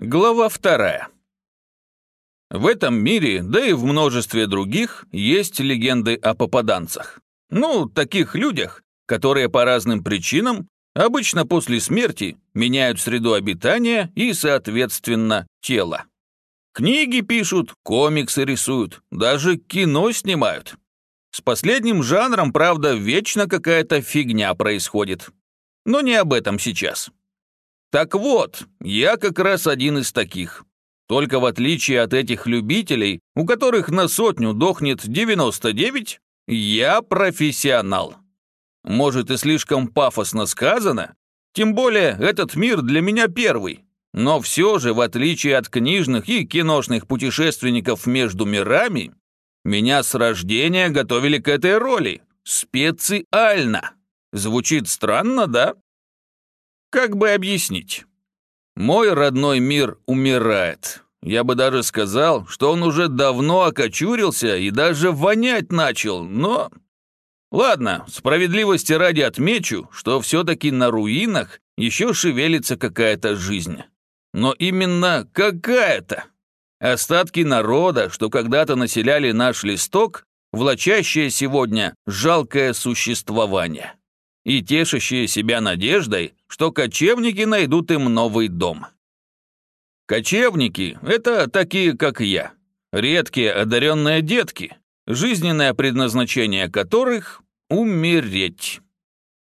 Глава вторая. В этом мире, да и в множестве других, есть легенды о попаданцах. Ну, таких людях, которые по разным причинам, обычно после смерти, меняют среду обитания и, соответственно, тело. Книги пишут, комиксы рисуют, даже кино снимают. С последним жанром, правда, вечно какая-то фигня происходит. Но не об этом сейчас. Так вот, я как раз один из таких. Только в отличие от этих любителей, у которых на сотню дохнет 99, я профессионал. Может и слишком пафосно сказано, тем более этот мир для меня первый. Но все же, в отличие от книжных и киношных путешественников между мирами, меня с рождения готовили к этой роли. Специально. Звучит странно, да? Как бы объяснить? Мой родной мир умирает. Я бы даже сказал, что он уже давно окочурился и даже вонять начал, но... Ладно, справедливости ради отмечу, что все-таки на руинах еще шевелится какая-то жизнь. Но именно какая-то. Остатки народа, что когда-то населяли наш листок, влачащее сегодня жалкое существование и тешащие себя надеждой, что кочевники найдут им новый дом. Кочевники – это такие, как я, редкие одаренные детки, жизненное предназначение которых – умереть.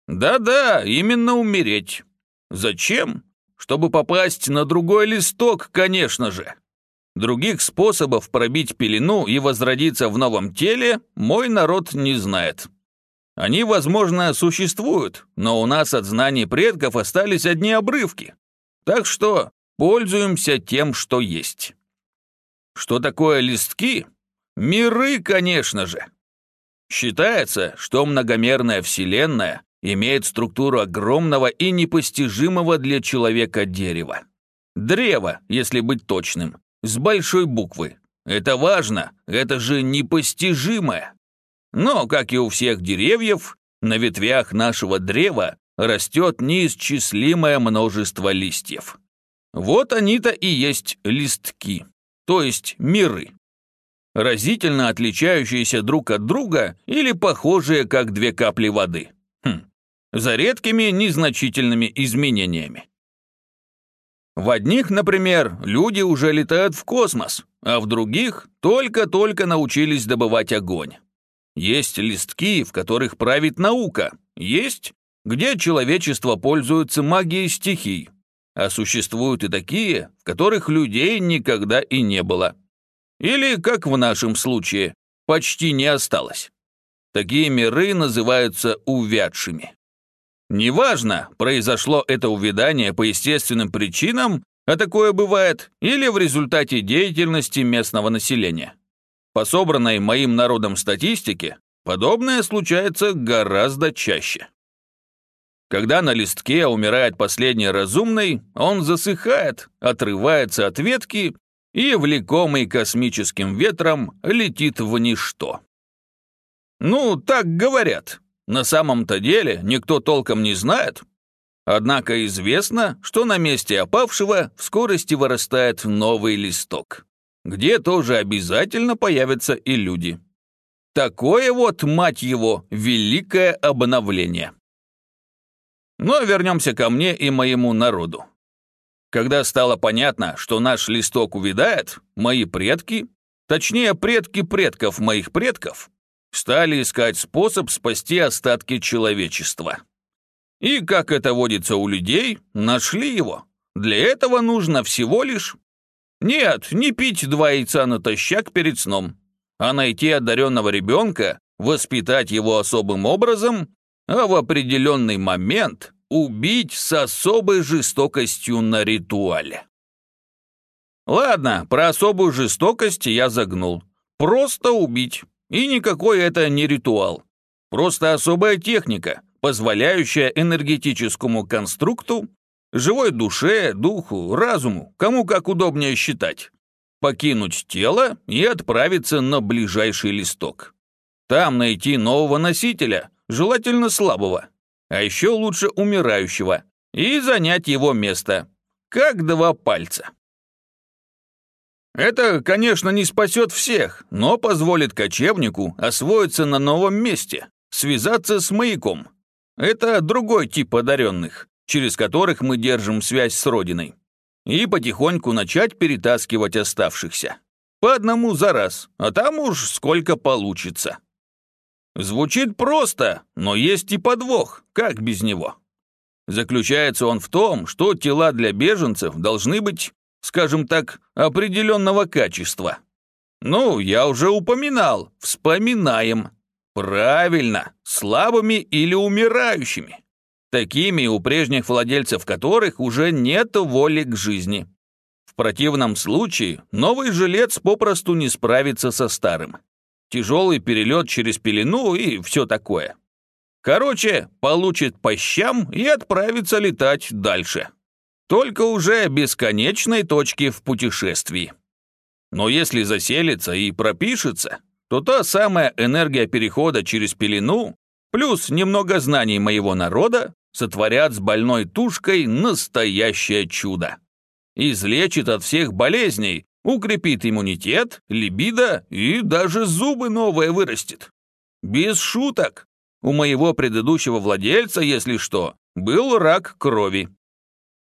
Да-да, именно умереть. Зачем? Чтобы попасть на другой листок, конечно же. Других способов пробить пелену и возродиться в новом теле мой народ не знает. Они, возможно, существуют, но у нас от знаний предков остались одни обрывки. Так что пользуемся тем, что есть. Что такое листки? Миры, конечно же. Считается, что многомерная Вселенная имеет структуру огромного и непостижимого для человека дерева. Древо, если быть точным, с большой буквы. Это важно, это же непостижимое. Но, как и у всех деревьев, на ветвях нашего древа растет неисчислимое множество листьев. Вот они-то и есть листки, то есть миры. Разительно отличающиеся друг от друга или похожие, как две капли воды. Хм. За редкими незначительными изменениями. В одних, например, люди уже летают в космос, а в других только-только научились добывать огонь. Есть листки, в которых правит наука. Есть, где человечество пользуется магией стихий. А существуют и такие, в которых людей никогда и не было. Или, как в нашем случае, почти не осталось. Такие миры называются увядшими. Неважно, произошло это увядание по естественным причинам, а такое бывает, или в результате деятельности местного населения. По собранной моим народом статистике, подобное случается гораздо чаще. Когда на листке умирает последний разумный, он засыхает, отрывается от ветки и, влекомый космическим ветром, летит в ничто. Ну, так говорят. На самом-то деле никто толком не знает. Однако известно, что на месте опавшего в скорости вырастает новый листок где тоже обязательно появятся и люди. Такое вот, мать его, великое обновление. Но вернемся ко мне и моему народу. Когда стало понятно, что наш листок увядает, мои предки, точнее предки предков моих предков, стали искать способ спасти остатки человечества. И, как это водится у людей, нашли его. Для этого нужно всего лишь нет, не пить два яйца натощак перед сном, а найти одаренного ребенка, воспитать его особым образом, а в определенный момент убить с особой жестокостью на ритуале. Ладно, про особую жестокость я загнул. Просто убить. И никакой это не ритуал. Просто особая техника, позволяющая энергетическому конструкту живой душе, духу, разуму, кому как удобнее считать, покинуть тело и отправиться на ближайший листок. Там найти нового носителя, желательно слабого, а еще лучше умирающего, и занять его место, как два пальца. Это, конечно, не спасет всех, но позволит кочевнику освоиться на новом месте, связаться с маяком. Это другой тип одаренных, через которых мы держим связь с Родиной. И потихоньку начать перетаскивать оставшихся. По одному за раз, а там уж сколько получится. Звучит просто, но есть и подвох, как без него. Заключается он в том, что тела для беженцев должны быть, скажем так, определенного качества. Ну, я уже упоминал, вспоминаем. Правильно, слабыми или умирающими. Такими, у прежних владельцев которых уже нет воли к жизни. В противном случае новый жилец попросту не справится со старым. Тяжелый перелет через пелену и все такое. Короче, получит по щам и отправится летать дальше. Только уже бесконечной точки в путешествии. Но если заселится и пропишется, то та самая энергия перехода через пелену плюс немного знаний моего народа сотворят с больной тушкой настоящее чудо. Излечит от всех болезней, укрепит иммунитет, либидо и даже зубы новые вырастет. Без шуток. У моего предыдущего владельца, если что, был рак крови.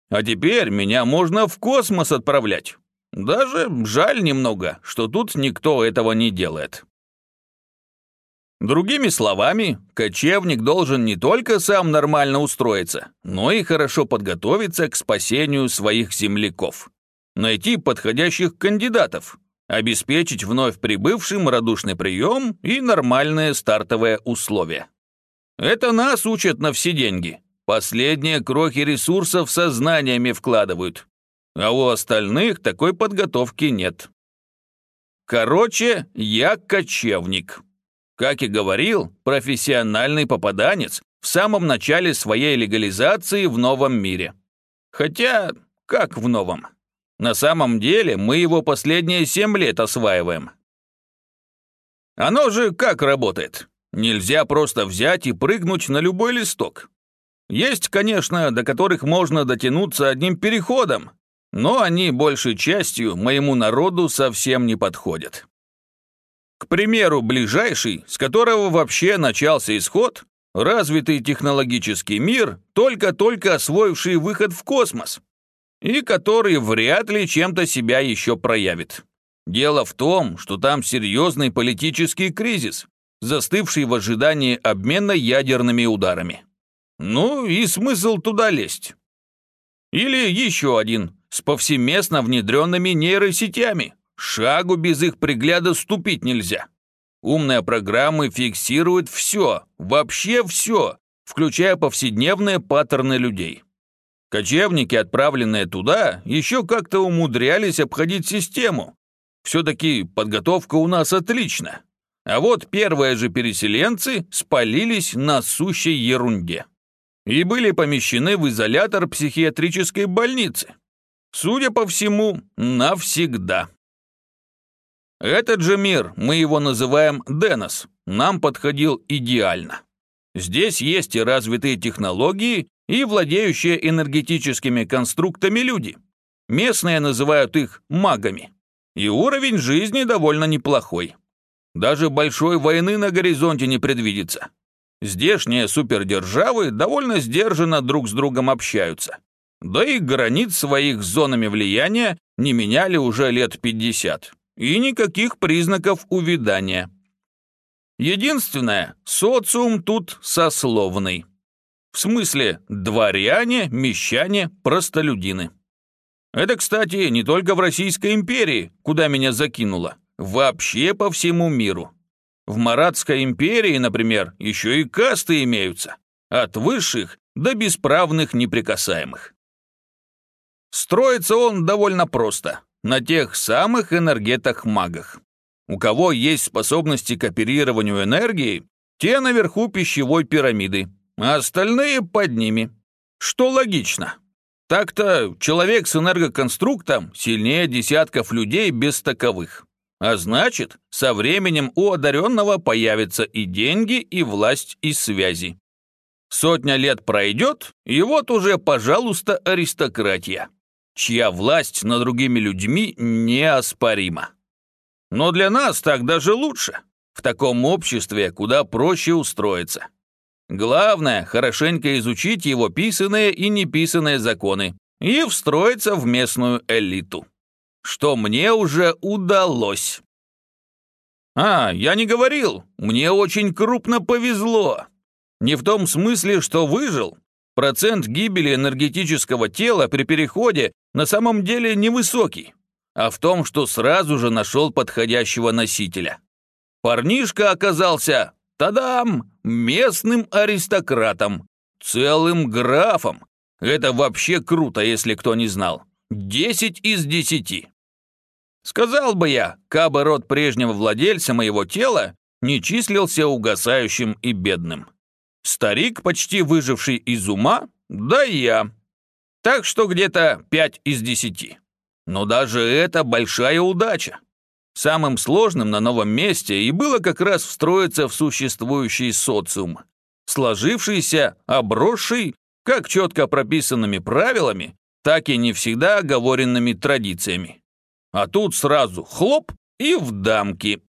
А теперь меня можно в космос отправлять. Даже жаль немного, что тут никто этого не делает. Другими словами, кочевник должен не только сам нормально устроиться, но и хорошо подготовиться к спасению своих земляков. Найти подходящих кандидатов, обеспечить вновь прибывшим радушный прием и нормальные стартовые условия. Это нас учат на все деньги. Последние крохи ресурсов сознаниями вкладывают. А у остальных такой подготовки нет. Короче, я кочевник. Как и говорил, профессиональный попаданец в самом начале своей легализации в новом мире. Хотя, как в новом? На самом деле мы его последние семь лет осваиваем. Оно же как работает? Нельзя просто взять и прыгнуть на любой листок. Есть, конечно, до которых можно дотянуться одним переходом, но они большей частью моему народу совсем не подходят. К примеру, ближайший, с которого вообще начался исход, развитый технологический мир, только-только освоивший выход в космос, и который вряд ли чем-то себя еще проявит. Дело в том, что там серьезный политический кризис, застывший в ожидании обмена ядерными ударами. Ну и смысл туда лезть. Или еще один, с повсеместно внедренными нейросетями. Шагу без их пригляда ступить нельзя. Умные программы фиксируют все, вообще все, включая повседневные паттерны людей. Кочевники, отправленные туда, еще как-то умудрялись обходить систему. Все-таки подготовка у нас отлична. А вот первые же переселенцы спалились на сущей ерунде. И были помещены в изолятор психиатрической больницы. Судя по всему, навсегда. Этот же мир, мы его называем Денос, нам подходил идеально. Здесь есть и развитые технологии, и владеющие энергетическими конструктами люди. Местные называют их магами. И уровень жизни довольно неплохой. Даже большой войны на горизонте не предвидится. Здешние супердержавы довольно сдержанно друг с другом общаются. Да и границ своих с зонами влияния не меняли уже лет 50. И никаких признаков увядания. Единственное, социум тут сословный. В смысле, дворяне, мещане, простолюдины. Это, кстати, не только в Российской империи, куда меня закинуло, вообще по всему миру. В Маратской империи, например, еще и касты имеются, от высших до бесправных неприкасаемых. Строится он довольно просто, на тех самых энергетах-магах. У кого есть способности к оперированию энергией, те наверху пищевой пирамиды, а остальные под ними. Что логично. Так-то человек с энергоконструктом сильнее десятков людей без таковых. А значит, со временем у одаренного появятся и деньги, и власть, и связи. Сотня лет пройдет, и вот уже, пожалуйста, аристократия. Чья власть над другими людьми неоспорима. Но для нас так даже лучше. В таком обществе куда проще устроиться. Главное, хорошенько изучить его писанные и неписанные законы и встроиться в местную элиту. Что мне уже удалось. А, я не говорил, мне очень крупно повезло. Не в том смысле, что выжил. Процент гибели энергетического тела при переходе на самом деле невысокий, а в том, что сразу же нашел подходящего носителя. Парнишка оказался, тадам, местным аристократом, целым графом. Это вообще круто, если кто не знал. Десять из десяти. Сказал бы я, кабы род прежнего владельца моего тела не числился угасающим и бедным. Старик, почти выживший из ума, да и я. Так что где-то пять из десяти. Но даже это большая удача. Самым сложным на новом месте и было как раз встроиться в существующий социум, сложившийся, обросший, как четко прописанными правилами, так и не всегда оговоренными традициями. А тут сразу хлоп и в дамки.